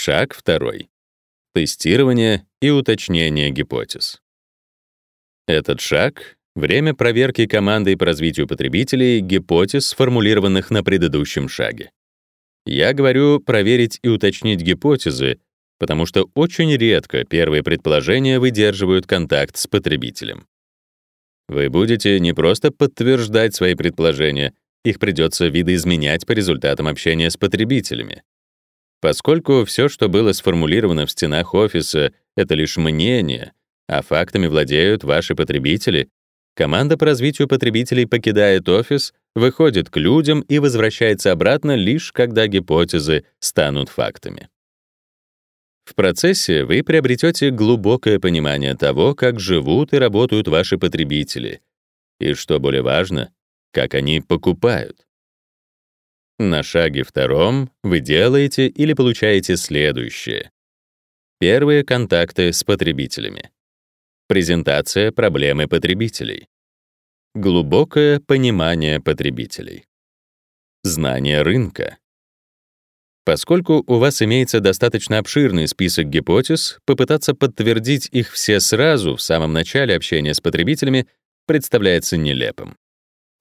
Шаг второй. Тестирование и уточнение гипотез. Этот шаг — время проверки командой по развитию потребителей гипотез, сформулированных на предыдущем шаге. Я говорю проверить и уточнить гипотезы, потому что очень редко первые предположения выдерживают контакт с потребителем. Вы будете не просто подтверждать свои предположения, их придется видоизменять по результатам общения с потребителями. Поскольку все, что было сформулировано в стенах офиса, это лишь мнение, а фактами владеют ваши потребители, команда по развитию потребителей покидает офис, выходит к людям и возвращается обратно лишь когда гипотезы станут фактами. В процессе вы приобретете глубокое понимание того, как живут и работают ваши потребители, и, что более важно, как они покупают. На шаге втором вы делаете или получаете следующее. Первые контакты с потребителями. Презентация проблемы потребителей. Глубокое понимание потребителей. Знание рынка. Поскольку у вас имеется достаточно обширный список гипотез, попытаться подтвердить их все сразу в самом начале общения с потребителями представляется нелепым.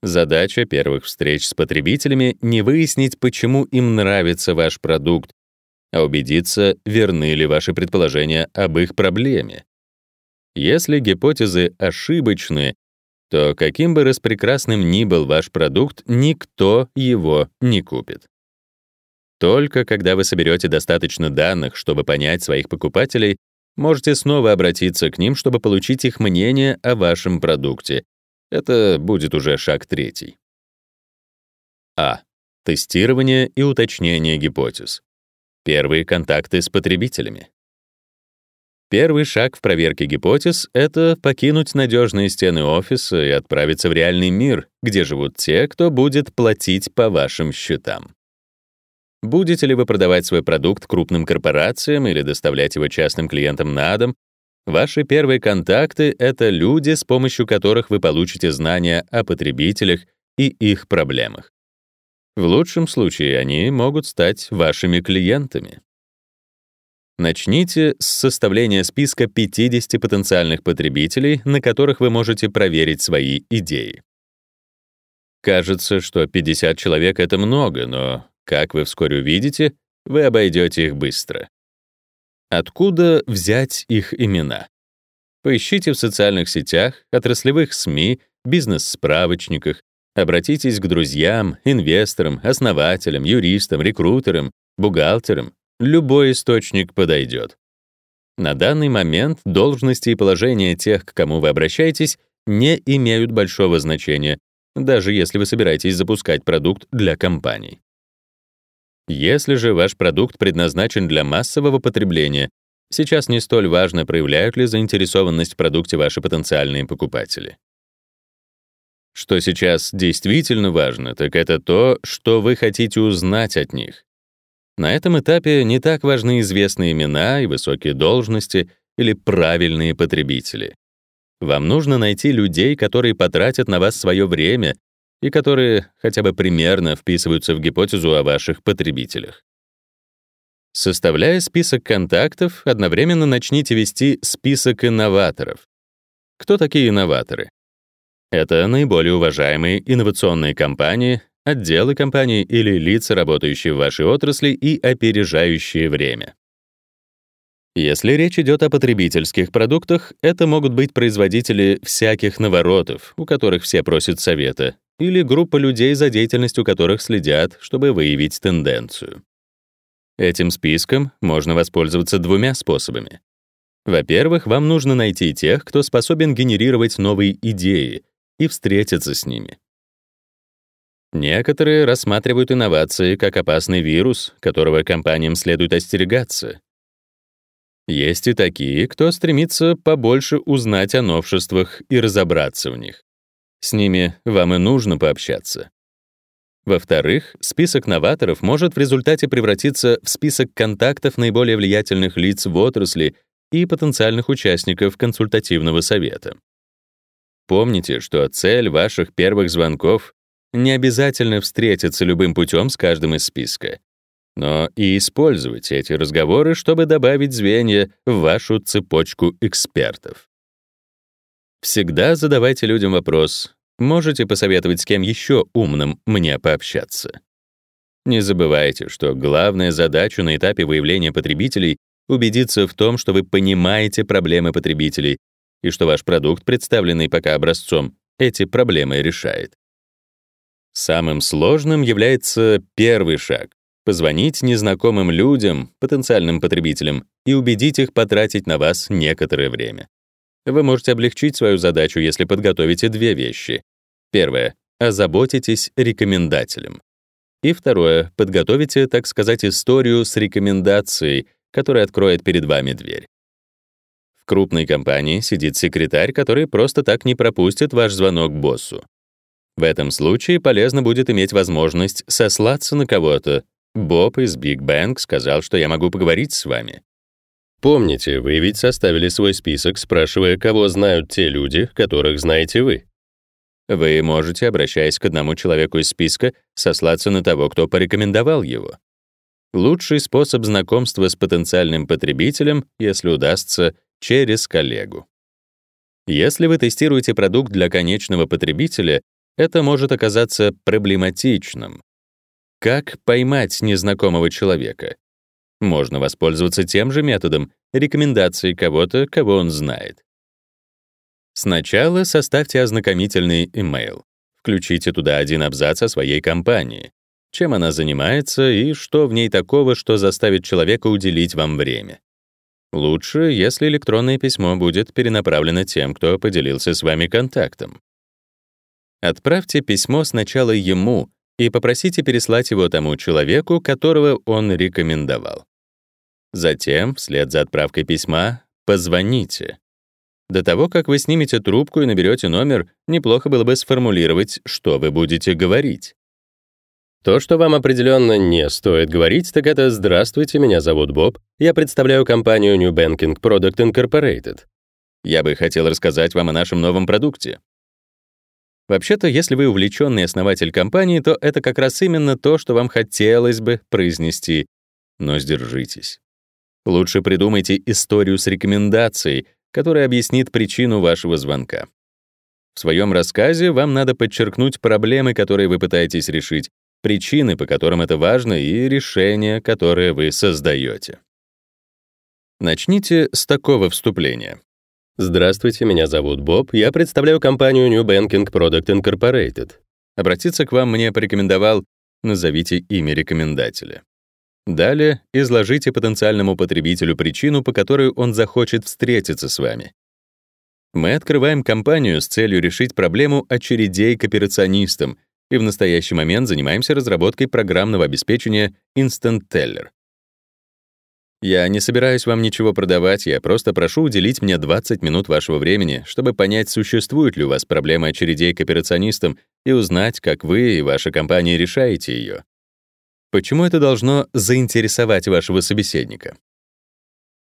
Задача первых встреч с потребителями — не выяснить, почему им нравится ваш продукт, а убедиться, верны ли ваши предположения об их проблеме. Если гипотезы ошибочны, то каким бы распрекрасным ни был ваш продукт, никто его не купит. Только когда вы соберете достаточно данных, чтобы понять своих покупателей, можете снова обратиться к ним, чтобы получить их мнение о вашем продукте. Это будет уже шаг третий. А. Тестирование и уточнение гипотез. Первые контакты с потребителями. Первый шаг в проверке гипотез — это покинуть надежные стены офиса и отправиться в реальный мир, где живут те, кто будет платить по вашим счетам. Будете ли вы продавать свой продукт крупным корпорациям или доставлять его частным клиентам на дом, ваши первые контакты — это люди, с помощью которых вы получите знания о потребителях и их проблемах. В лучшем случае они могут стать вашими клиентами. Начните с составления списка 50 потенциальных потребителей, на которых вы можете проверить свои идеи. Кажется, что 50 человек — это много, но, как вы вскоре увидите, вы обойдете их быстро. Откуда взять их имена? Поищите в социальных сетях, отраслевых СМИ, бизнес-справочниках, обратитесь к друзьям, инвесторам, основателям, юристам, рекрутерам, бухгалтерам, Любой источник подойдет. На данный момент должности и положения тех, к кому вы обращаетесь, не имеют большого значения, даже если вы собираетесь запускать продукт для компаний. Если же ваш продукт предназначен для массового потребления, сейчас не столь важно, проявляют ли заинтересованность в продукте ваши потенциальные покупатели. Что сейчас действительно важно, так это то, что вы хотите узнать от них. На этом этапе не так важны известные имена и высокие должности или правильные потребители. Вам нужно найти людей, которые потратят на вас свое время и которые хотя бы примерно вписываются в гипотезу о ваших потребителях. Составляя список контактов, одновременно начните вести список инноваторов. Кто такие инноваторы? Это наиболее уважаемые инновационные компании, отделы компании или лица, работающие в вашей отрасли и опережающие время. Если речь идет о потребительских продуктах, это могут быть производители всяких наворотов, у которых все просят совета, или группа людей, за деятельностью которых следят, чтобы выявить тенденцию. Этим списком можно воспользоваться двумя способами. Во-первых, вам нужно найти тех, кто способен генерировать новые идеи, и встретиться с ними. Некоторые рассматривают инновации как опасный вирус, которого компаниям следует остерегаться. Есть и такие, кто стремится побольше узнать о новшествах и разобраться в них. С ними вам и нужно пообщаться. Во-вторых, список новаторов может в результате превратиться в список контактов наиболее влиятельных лиц в отрасли и потенциальных участников консультативного совета. Помните, что цель ваших первых звонков не обязательно встретиться любым путем с каждым из списка. но и используйте эти разговоры, чтобы добавить звенья в вашу цепочку экспертов. Всегда задавайте людям вопрос, можете посоветовать с кем еще умным мне пообщаться? Не забывайте, что главная задача на этапе выявления потребителей — убедиться в том, что вы понимаете проблемы потребителей и что ваш продукт, представленный пока образцом, эти проблемы решает. Самым сложным является первый шаг — позвонить незнакомым людям, потенциальным потребителям, и убедить их потратить на вас некоторое время. Вы можете облегчить свою задачу, если подготовите две вещи. Первое — озаботитесь рекомендателем. И второе — подготовите, так сказать, историю с рекомендацией, которая откроет перед вами дверь. В крупной компании сидит секретарь, который просто так не пропустит ваш звонок боссу. В этом случае полезно будет иметь возможность сослаться на кого-то. Боб из Big Bang сказал, что я могу поговорить с вами. Помните, вы ведь составили свой список, спрашивая, кого знают те люди, которых знаете вы. Вы можете, обращаясь к одному человеку из списка, сослаться на того, кто порекомендовал его. Лучший способ знакомства с потенциальным потребителем, если удастся, через коллегу. Если вы тестируете продукт для конечного потребителя, это может оказаться проблематичным. Как поймать незнакомого человека? Можно воспользоваться тем же методом рекомендации кого-то, кого он знает. Сначала составьте ознакомительный имейл. Включите туда один абзац о своей компании, чем она занимается и что в ней такого, что заставит человека уделить вам время. Лучше, если электронное письмо будет перенаправлено тем, кто поделился с вами контактом. Отправьте письмо сначала ему и попросите переслать его тому человеку, которого он рекомендовал. Затем, вслед за отправкой письма, позвоните. До того, как вы снимете трубку и наберете номер, неплохо было бы сформулировать, что вы будете говорить. То, что вам определенно не стоит говорить, так это «Здравствуйте, меня зовут Боб, я представляю компанию New Banking Product Incorporated. Я бы хотел рассказать вам о нашем новом продукте. Вообще-то, если вы увлеченный основатель компании, то это как раз именно то, что вам хотелось бы произнести. Но сдержитесь. Лучше придумайте историю с рекомендацией, которая объяснит причину вашего звонка. В своем рассказе вам надо подчеркнуть проблемы, которые вы пытаетесь решить, причины, по которым это важно, и решения, которые вы создаете. Начните с такого вступления. Здравствуйте, меня зовут Боб, я представляю компанию New Banking Product Incorporated. Обратиться к вам мне порекомендовал, назовите имя рекомендателя. Далее изложите потенциальному потребителю причину, по которой он захочет встретиться с вами. Мы открываем компанию с целью решить проблему очередей к операционистам и в настоящий момент занимаемся разработкой программного обеспечения Instant Teller. Я не собираюсь вам ничего продавать, я просто прошу уделить мне 20 минут вашего времени, чтобы понять, существует ли у вас проблема очередей к операционистам и узнать, как вы и ваша компания решаете ее. Почему это должно заинтересовать вашего собеседника?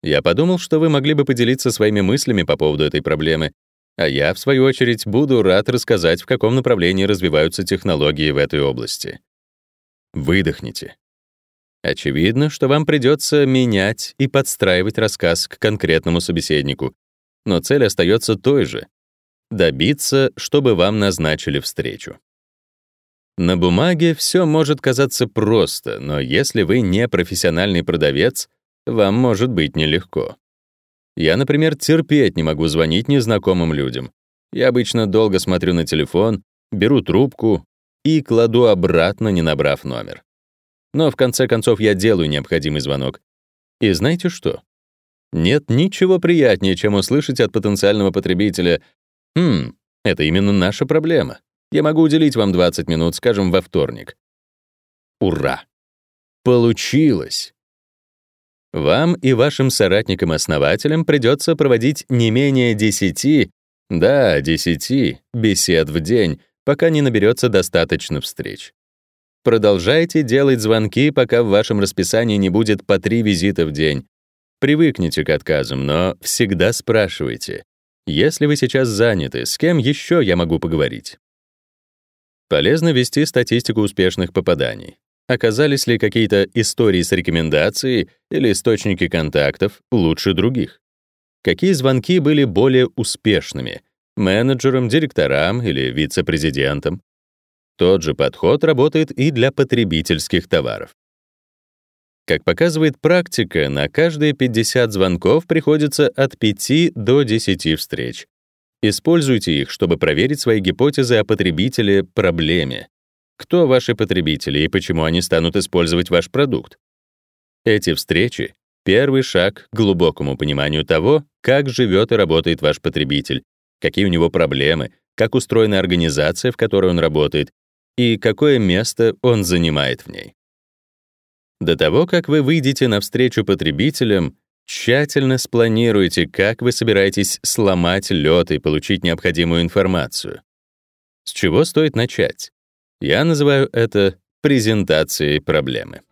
Я подумал, что вы могли бы поделиться своими мыслями по поводу этой проблемы, а я, в свою очередь, буду рад рассказать, в каком направлении развиваются технологии в этой области. Выдохните. Очевидно, что вам придется менять и подстраивать рассказ к конкретному собеседнику, но цель остается той же — добиться, чтобы вам назначили встречу. На бумаге все может казаться просто, но если вы не профессиональный продавец, вам может быть нелегко. Я, например, терпеть не могу звонить незнакомым людям. Я обычно долго смотрю на телефон, беру трубку и кладу обратно, не набрав номер. Но в конце концов я делаю необходимый звонок. И знаете что? Нет ничего приятнее, чем услышать от потенциального потребителя «Хм, это именно наша проблема. Я могу уделить вам 20 минут, скажем, во вторник». Ура! Получилось! Вам и вашим соратникам-основателям придется проводить не менее 10, да, 10 бесед в день, пока не наберется достаточно встреч. Продолжайте делать звонки, пока в вашем расписании не будет по три визита в день. Привыкните к отказам, но всегда спрашивайте. Если вы сейчас заняты, с кем еще я могу поговорить? Полезно вести статистику успешных попаданий. Оказались ли какие-то истории с рекомендацией или источники контактов лучше других? Какие звонки были более успешными — менеджерам, директорам или вице-президентам? Тот же подход работает и для потребительских товаров. Как показывает практика, на каждые 50 звонков приходится от 5 до 10 встреч. Используйте их, чтобы проверить свои гипотезы о потребителе-проблеме. Кто ваши потребители и почему они станут использовать ваш продукт? Эти встречи — первый шаг к глубокому пониманию того, как живет и работает ваш потребитель, какие у него проблемы, как устроена организация, в которой он работает, и какое место он занимает в ней. До того, как вы выйдете навстречу потребителям, тщательно спланируйте, как вы собираетесь сломать лед и получить необходимую информацию. С чего стоит начать? Я называю это презентацией проблемы.